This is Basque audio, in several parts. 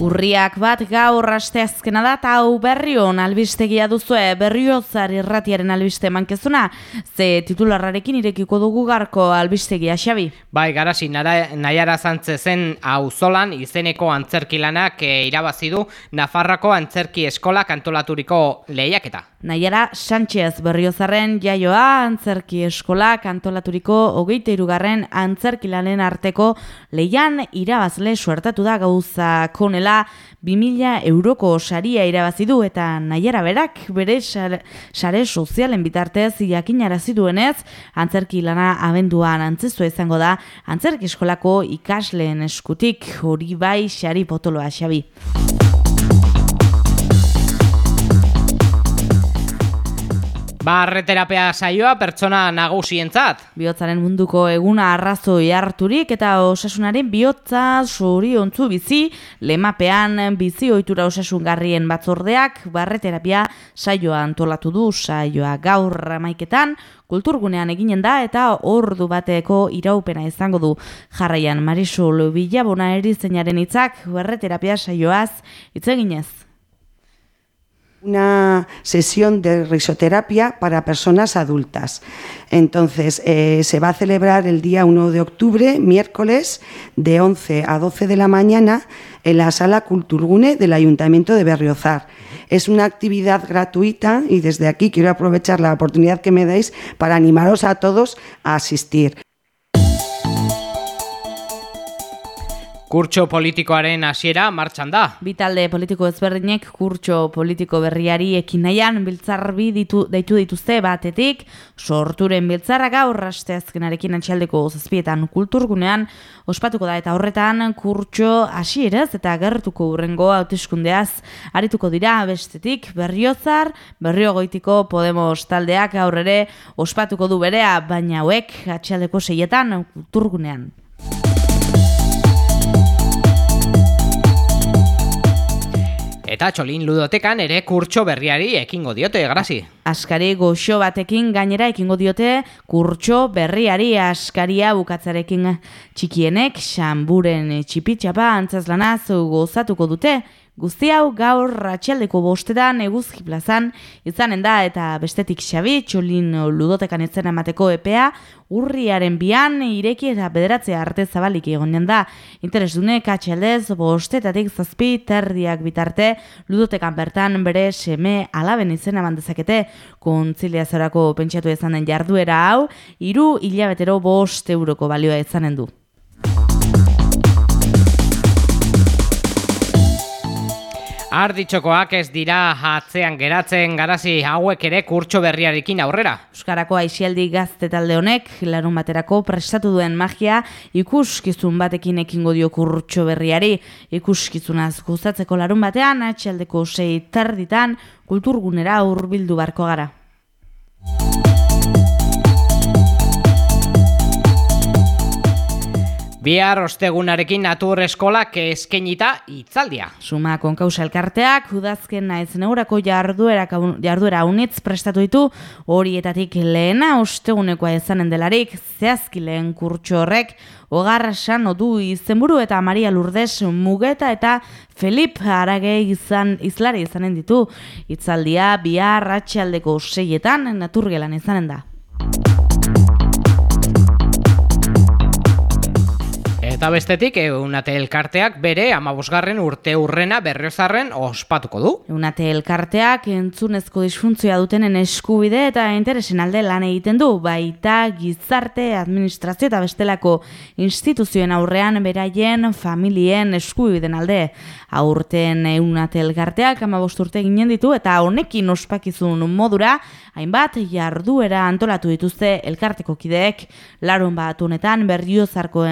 Urriak bat gaur asteazkena da eta hau berrion albistegia duzue berriozar irratiaren albiste mankezuna ze titularrarekin irekiko dugu garko albistegia xabi. Bai, garasi, nahiara zantze zen auzolan izeneko antzerkilanak e, irabazi du Nafarrako antzerki eskola kantolaturiko lehiaketa. Naiara Sánchez berriozarren jaioa antzerki eskola kantolaturiko hogeite irugarren antzerkilanen arteko leian irabazle suertatu da gauza konela 2000 euroko saria irabazi du eta Naiara berak bere sare sozialen bitartez jakinarazi duenez antzerki lana abenduan antzestu izango da antzerki eskolako ikasleen eskutik hori bai sari potoloa xabi. Barreterapia saioa pertsona nagusientzat. Biotzaren munduko eguna arrazoi harturik eta osasunaren bihotza zoriontzu bizi, lemapean bizi ohitura osasungarrien batzordeak barreterapia saioa antolatu du saioa gaur amaiketan, kulturgunean eginen da eta ordu bateko iraupena izango du. Jarraian Marisol Bilabona erizeinaren hitzak barreterapia saioaz hitz eginez una sesión de risoterapia para personas adultas. Entonces, eh, se va a celebrar el día 1 de octubre, miércoles, de 11 a 12 de la mañana, en la sala Culturgune del Ayuntamiento de Berriozar. Es una actividad gratuita y desde aquí quiero aprovechar la oportunidad que me dais para animaros a todos a asistir. Kurtso politikoaren hasiera martxan da. Bitalde politiko ezberdinek kurtso politiko berriari ekin nahian biltzarbi ditu, deitu dituzte batetik, sorturen biltzarra gaur asteazkenarekin antxaldeko zazpietan kulturgunean ospatuko da eta horretan kurtso hasieraz eta gertuko urrengo hauteskundeaz arituko dira bestetik berriozar, berriogoitiko Podemos taldeak aurrere ospatuko du berea, baina hauek atxaldeko seietan kulturgunean. Eta txolin ludotekan ere kurtso berriari ekingo diote, grazi. Askari goxo batekin gainera ekingo diote kurtso berriari askaria bukatzarekin txikienek, xamburen txipitxapa antzazlanaz gozatuko dute. Guzti hau gaur ratxaldeko bostetan eguzki plazan izanen da eta bestetik xabi txolin ludotekan etzen emateko epea urriaren bian ireki eta bederatzea arte zabalik egonen da. Interes dune katxaldez bostetatik zazpi terdiak bitarte ludotekan bertan bere seme alaben izena mandezakete kontziliazorako pentsatu izan den jarduera hau, iru hilabetero bost euroko balioa izanen du. Arditxokoak ez dira atzean geratzen garazi hauek ere kurtso berriarekin aurrera. Euskarako aixialdi gazte talde honek, larun baterako prestatu duen magia, ikuskizun batekin ekingo dio kurtso berriari. Ikuskizunaz gustatzeko larun batean, atxaldeko sei tarditan, kulturgunera hurbildu barko gara. Bihar ostegunarekin natur eskolak eskenita itzaldia. Suma konkausa elkarteak, udazken naiz neurako jarduera, jarduera unitz prestatu ditu, horietatik lehena ostegunekoa ezanen delarik, zehazki lehen kurtso horrek, Ogarra san odu izenburu eta Maria Lourdes Mugeta eta Felip Arage izan izlari izanen ditu. Itzaldia bihar ratxaldeko seietan naturgelan izanen da. Eta bestetik, eunate elkarteak bere amabosgarren urte urrena berriozarren ospatuko du. Eunate elkarteak entzunezko disfuntzioa dutenen eskubide eta interesen alde lan egiten du, baita gizarte, administrazio eta bestelako instituzioen aurrean beraien familien eskubideen alde. Aurten eunate elkarteak amabost urte ginen ditu eta honekin ospakizun modura, hainbat jarduera antolatu dituzte elkarteko kideek, larun bat honetan berriozarko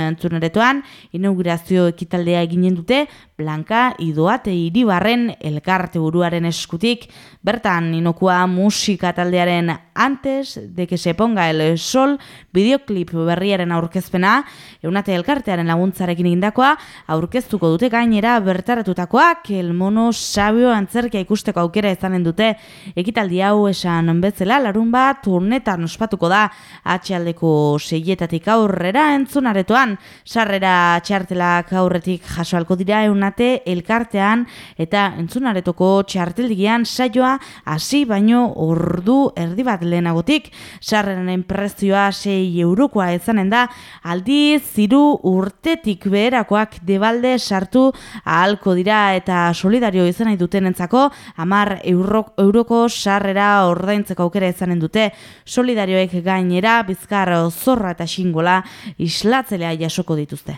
entzuneretoan, inaugurazio ekitaldea eginen dute Blanka Idoate Iribarren elkarte buruaren eskutik, bertan inokua musika taldearen antes de que se ponga el sol videoclip berriaren aurkezpena, eunate elkartearen laguntzarekin indakoa, aurkeztuko dute gainera bertaratutakoak, el mono sabio antzerkia ikusteko aukera izanen dute, ekitaldi hau esan bezala, larun bat, turnetan ospatuko da, atxaldeko seietatik aurrera entzunaretoan, sarrera Gainera txartelak aurretik jasoalko dira eunate elkartean eta entzunaretoko txarteldigian saioa hasi baino ordu erdi bat lehenagotik. Sarrenen prezioa 6 eurokoa ezanen da, aldi ziru urtetik beherakoak debalde sartu ahalko dira eta solidario izan nahi duten entzako, amar euroko sarrera ordaintzeko aukera izanen dute. Solidarioek gainera, bizkar zorra eta xingola islatzelea jasoko dituzte.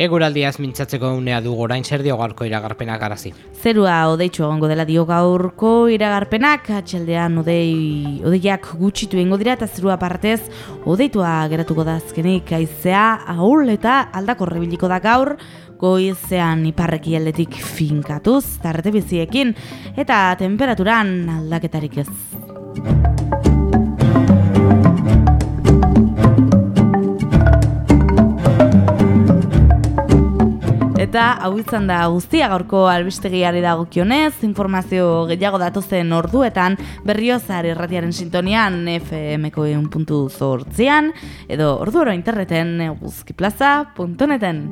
Eguraldiaz mintzatzeko unea du gorain zer dio gaurko iragarpenak arazi. Zerua odeitxo egongo dela dio gaurko iragarpenak, atxaldean odei, odeiak gutxitu egingo dira eta zerua partez odeitua geratuko da azkenik aizea ahul eta aldako rebiliko da gaur, goizean iparreki aldetik finkatuz, tarrete biziekin, eta temperaturan aldaketarik ez. Eta hau izan da guztia gaurko albistegiari dagokionez, informazio gehiago datozen orduetan berriozar irratiaren sintonian FMko puntu zortzian, edo orduero interneten guzkiplaza.neten.